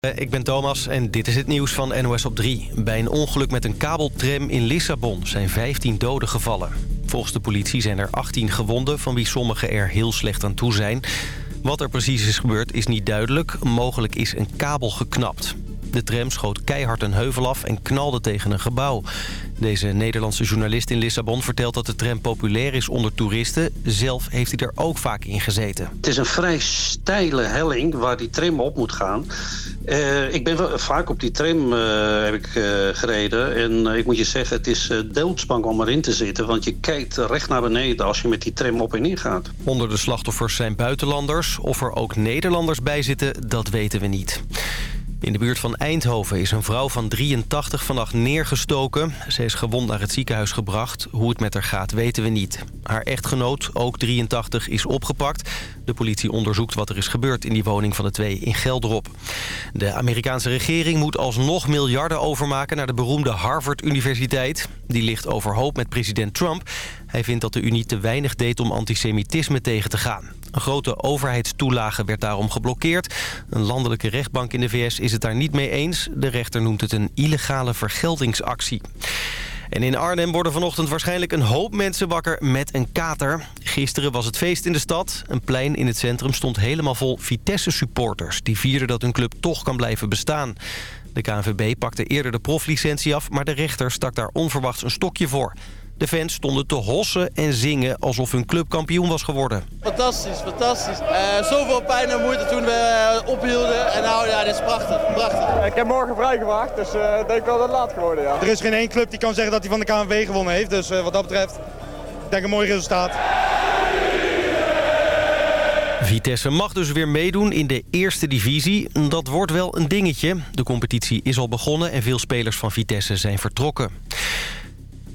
Eh, Ik ben Thomas en dit is het nieuws van NOS op 3. Bij een ongeluk met een kabeltram in Lissabon zijn 15 doden gevallen. Volgens de politie zijn er 18 gewonden, van wie sommigen er heel slecht aan toe zijn. Wat er precies is gebeurd is niet duidelijk. Mogelijk is een kabel geknapt. De tram schoot keihard een heuvel af en knalde tegen een gebouw. Deze Nederlandse journalist in Lissabon vertelt dat de tram populair is onder toeristen. Zelf heeft hij er ook vaak in gezeten. Het is een vrij steile helling waar die tram op moet gaan. Eh, ik ben wel- vaak op die tram eh, heb ik, eh, gereden. En ik moet je zeggen, het is doodsbang om erin te zitten. Want je kijkt recht naar beneden als je met die tram op en neer gaat. Onder de slachtoffers zijn buitenlanders. Of er ook Nederlanders bij zitten, dat weten we niet. In de buurt van Eindhoven is een vrouw van 83 vannacht neergestoken. Ze is gewond naar het ziekenhuis gebracht. Hoe het met haar gaat weten we niet. Haar echtgenoot, ook 83, is opgepakt. De politie onderzoekt wat er is gebeurd in die woning van de twee in Geldrop. De Amerikaanse regering moet alsnog miljarden overmaken... naar de beroemde Harvard-universiteit. Die ligt overhoop met president Trump. Hij vindt dat de Unie te weinig deed om antisemitisme tegen te gaan. Een grote overheidstoelage werd daarom geblokkeerd. Een landelijke rechtbank in de VS is het daar niet mee eens. De rechter noemt het een illegale vergeldingsactie. En in Arnhem worden vanochtend waarschijnlijk een hoop mensen wakker met een kater. Gisteren was het feest in de stad. Een plein in het centrum stond helemaal vol Vitesse-supporters... die vierden dat hun club toch kan blijven bestaan. De KNVB pakte eerder de proflicentie af... maar de rechter stak daar onverwachts een stokje voor. De fans stonden te hossen en zingen alsof hun club kampioen was geworden. Fantastisch, fantastisch. Eh, zoveel pijn en moeite toen we eh, ophielden. En nou ja, dit is prachtig, prachtig. Ik heb morgen vrijgemaakt, dus eh, ik denk wel dat het laat geworden, ja. Er is geen één club die kan zeggen dat hij van de KNVB gewonnen heeft. Dus eh, wat dat betreft, ik denk een mooi resultaat. Vitesse mag dus weer meedoen in de eerste divisie. Dat wordt wel een dingetje. De competitie is al begonnen en veel spelers van Vitesse zijn vertrokken.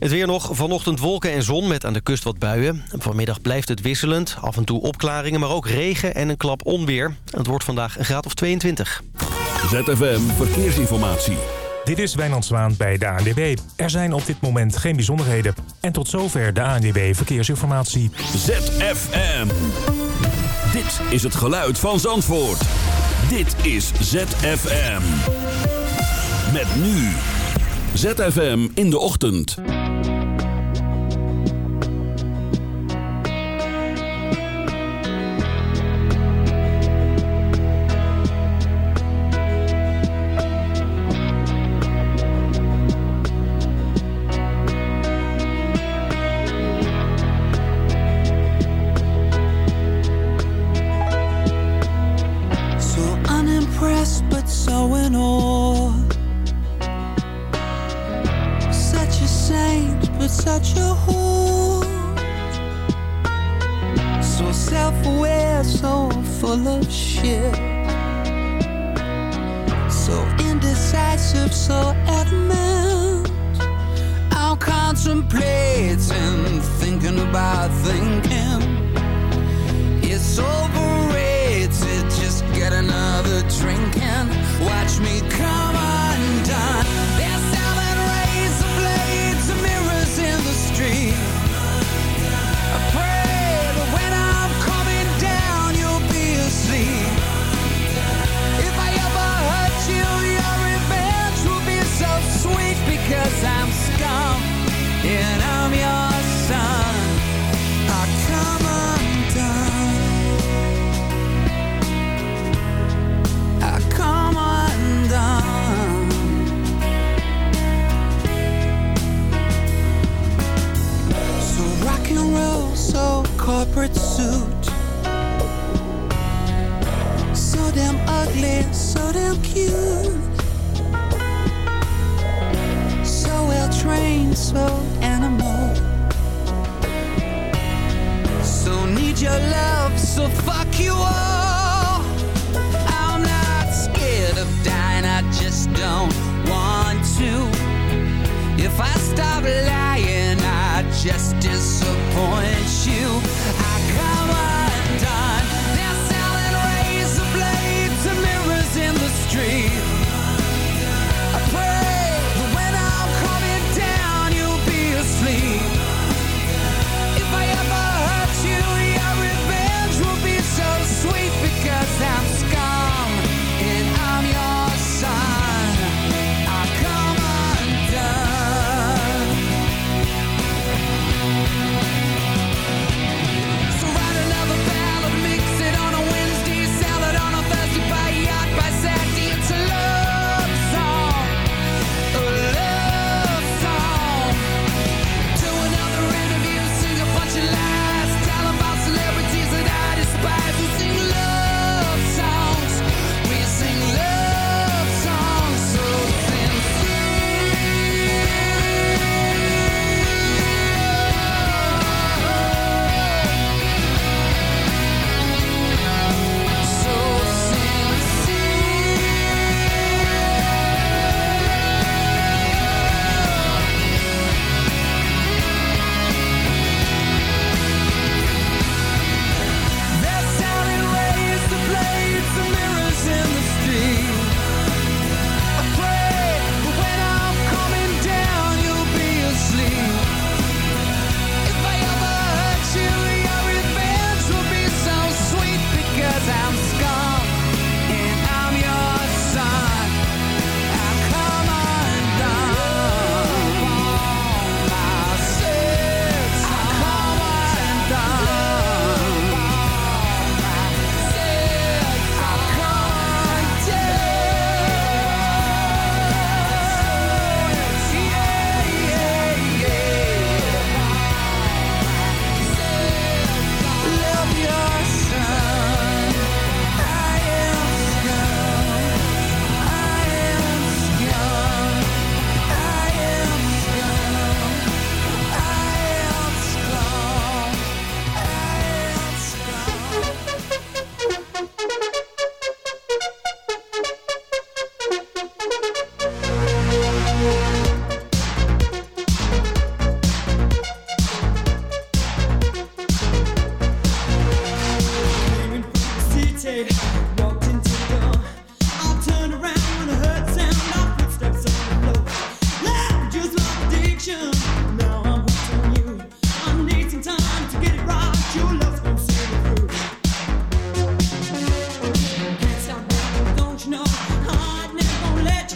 Het weer nog. Vanochtend wolken en zon met aan de kust wat buien. Vanmiddag blijft het wisselend. Af en toe opklaringen, maar ook regen en een klap onweer. Het wordt vandaag een graad of 22. ZFM Verkeersinformatie. Dit is Wijnand Zwaan bij de ANWB. Er zijn op dit moment geen bijzonderheden. En tot zover de ANWB Verkeersinformatie. ZFM. Dit is het geluid van Zandvoort. Dit is ZFM. Met nu. ZFM in de ochtend.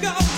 go.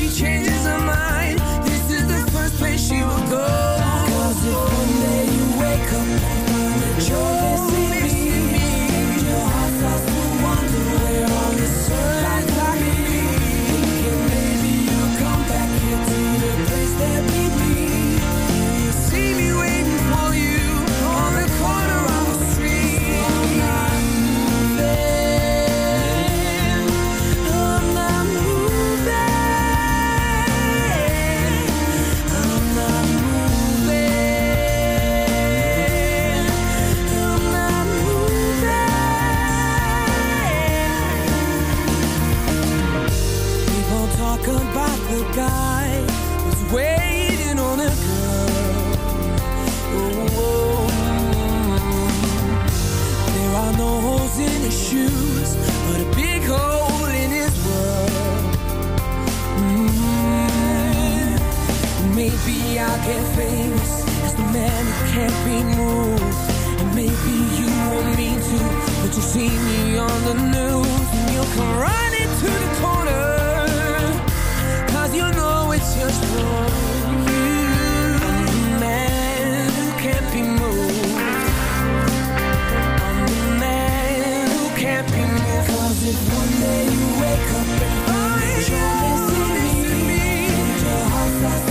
she changes her mind, this is the first place she will go. can't face the man who can't be moved. And maybe you won't mean to, but you'll see me on the news and you'll come running to the corner. Cause you know it's just wrong. I'm the man who can't be moved. I'm the man who can't be if one day you wake up and find you're missing me, your heart's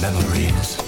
memories.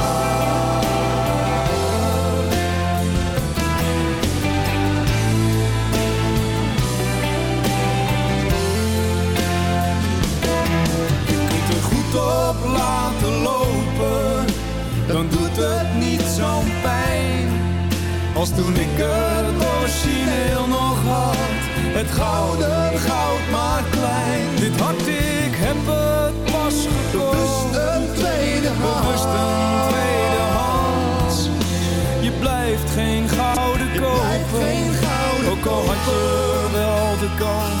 Als toen ik het origineel nog had, het gouden goud maar klein. Dit hart, ik heb het pas gekocht. Bewust een tweede hand. Bewust een tweede hand. Je blijft geen gouden kopen. Ook al had je wel de kans.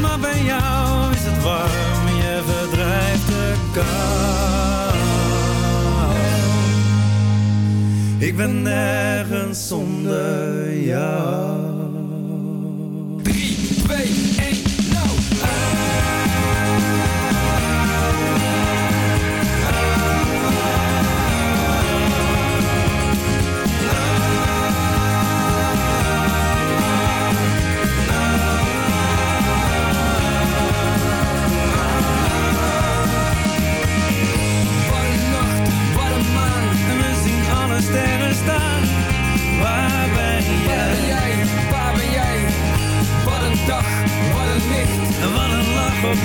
Maar bij jou is het warm, je verdrijft de kou. Ik ben nergens zonder jou. 3, 2,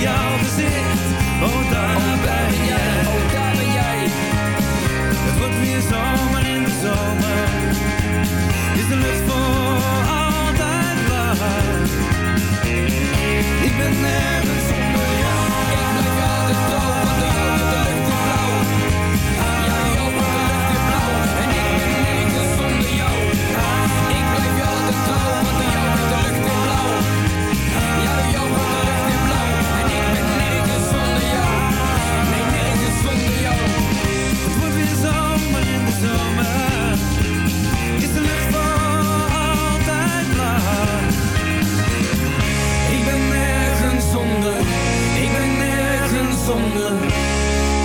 jouw gezicht. Oh, daar Oh, ben jij, oh, daar ben jij. Het wordt weer zomer in de zomer. Is de lucht voor altijd blauw. Ik ben nergens zonder.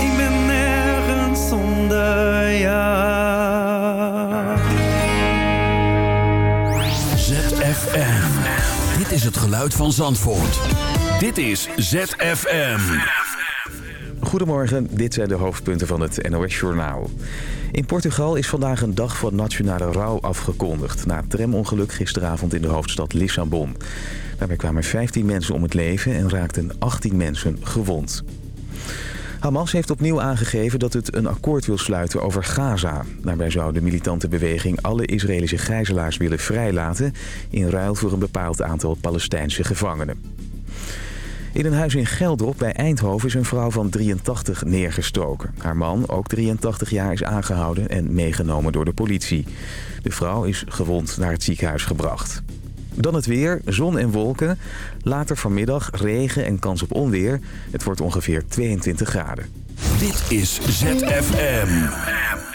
Ik ben nergens zonder jou. ZFM. Dit is het geluid van Zandvoort. Dit is ZFM. Goedemorgen, dit zijn de hoofdpunten van het NOS-journaal. In Portugal is vandaag een dag van nationale rouw afgekondigd... na het tramongeluk gisteravond in de hoofdstad Lissabon. Daarbij kwamen 15 mensen om het leven en raakten 18 mensen gewond. Hamas heeft opnieuw aangegeven dat het een akkoord wil sluiten over Gaza. Daarbij zou de militante beweging alle Israëlische gijzelaars willen vrijlaten... in ruil voor een bepaald aantal Palestijnse gevangenen. In een huis in Geldrop bij Eindhoven is een vrouw van 83 neergestoken. Haar man, ook 83 jaar, is aangehouden en meegenomen door de politie. De vrouw is gewond naar het ziekenhuis gebracht. Dan het weer, zon en wolken. Later vanmiddag regen en kans op onweer. Het wordt ongeveer 22 graden. Dit is ZFM.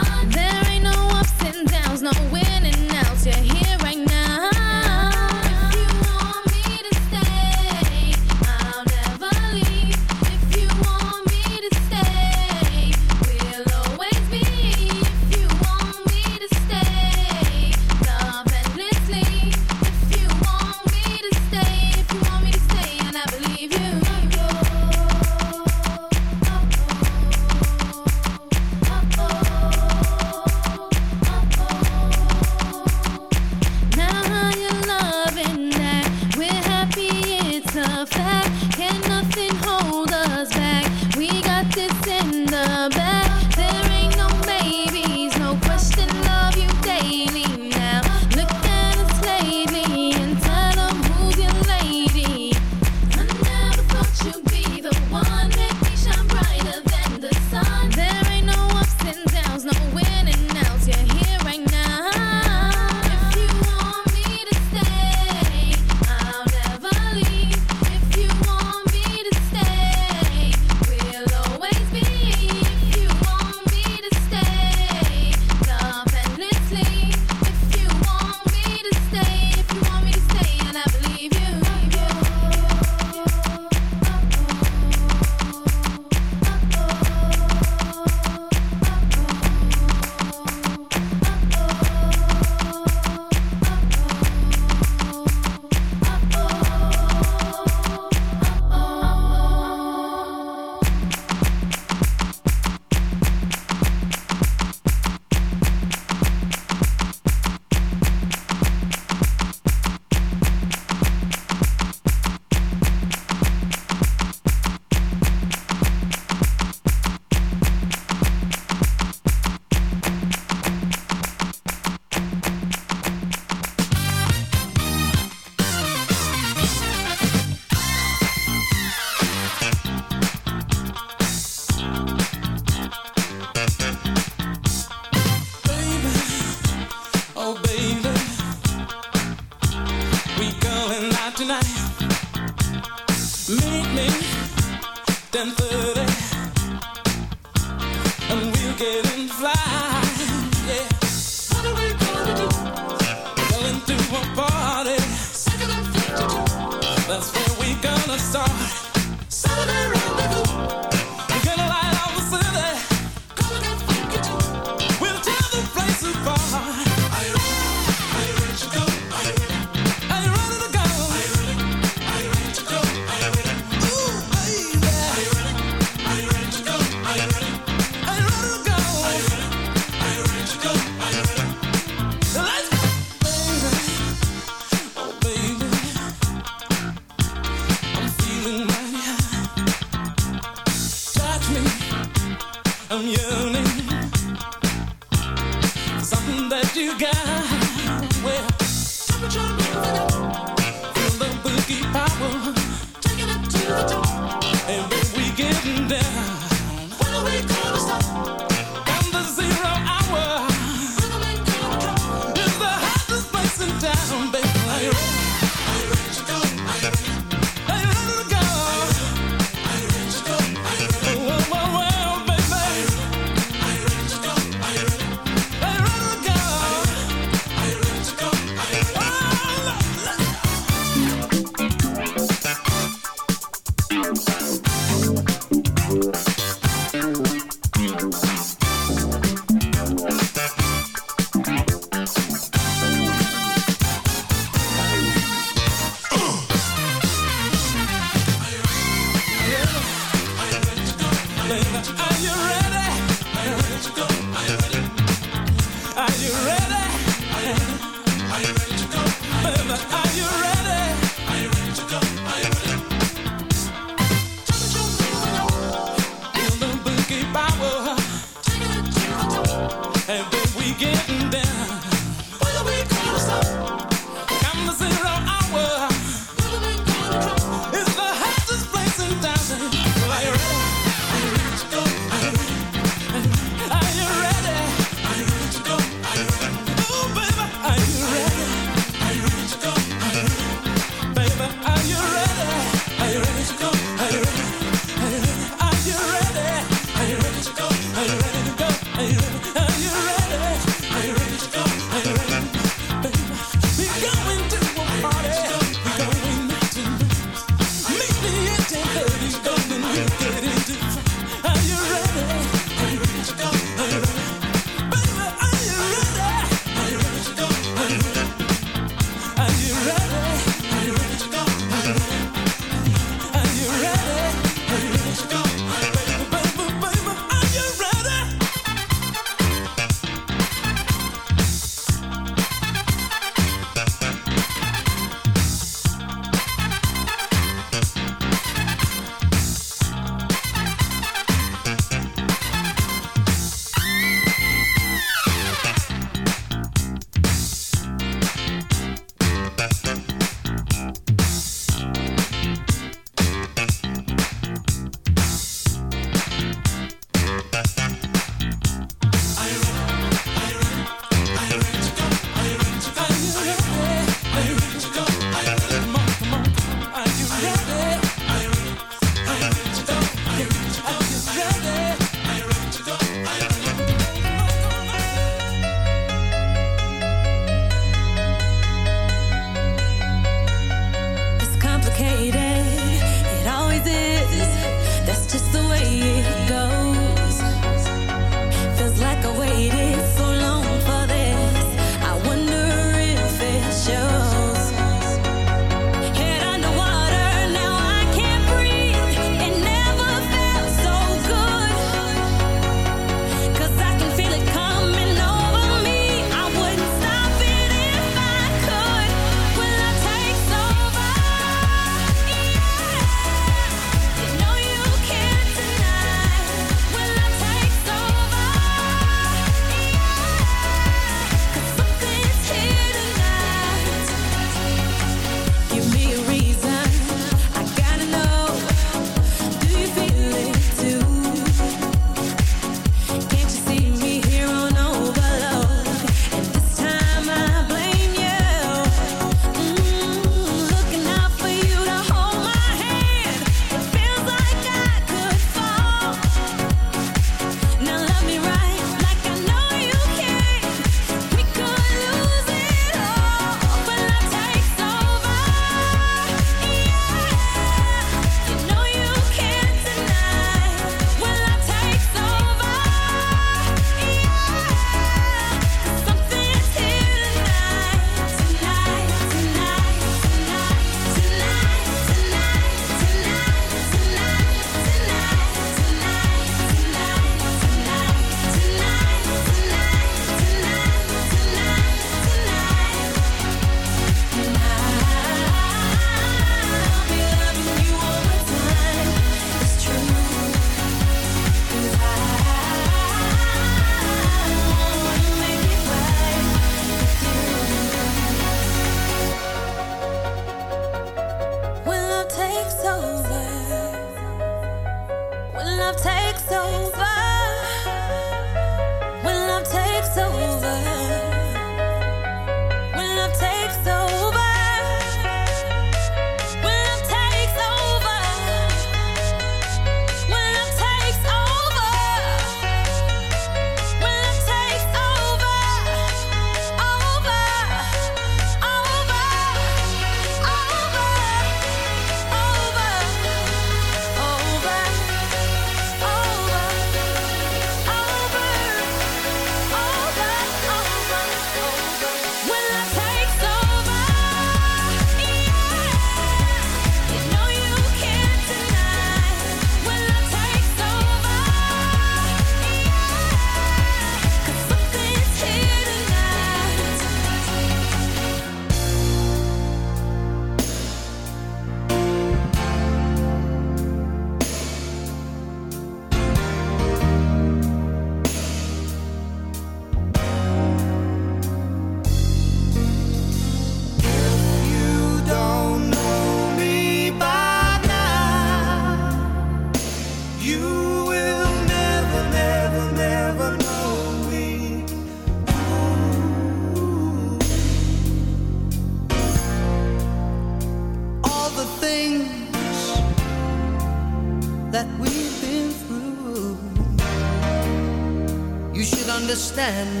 And.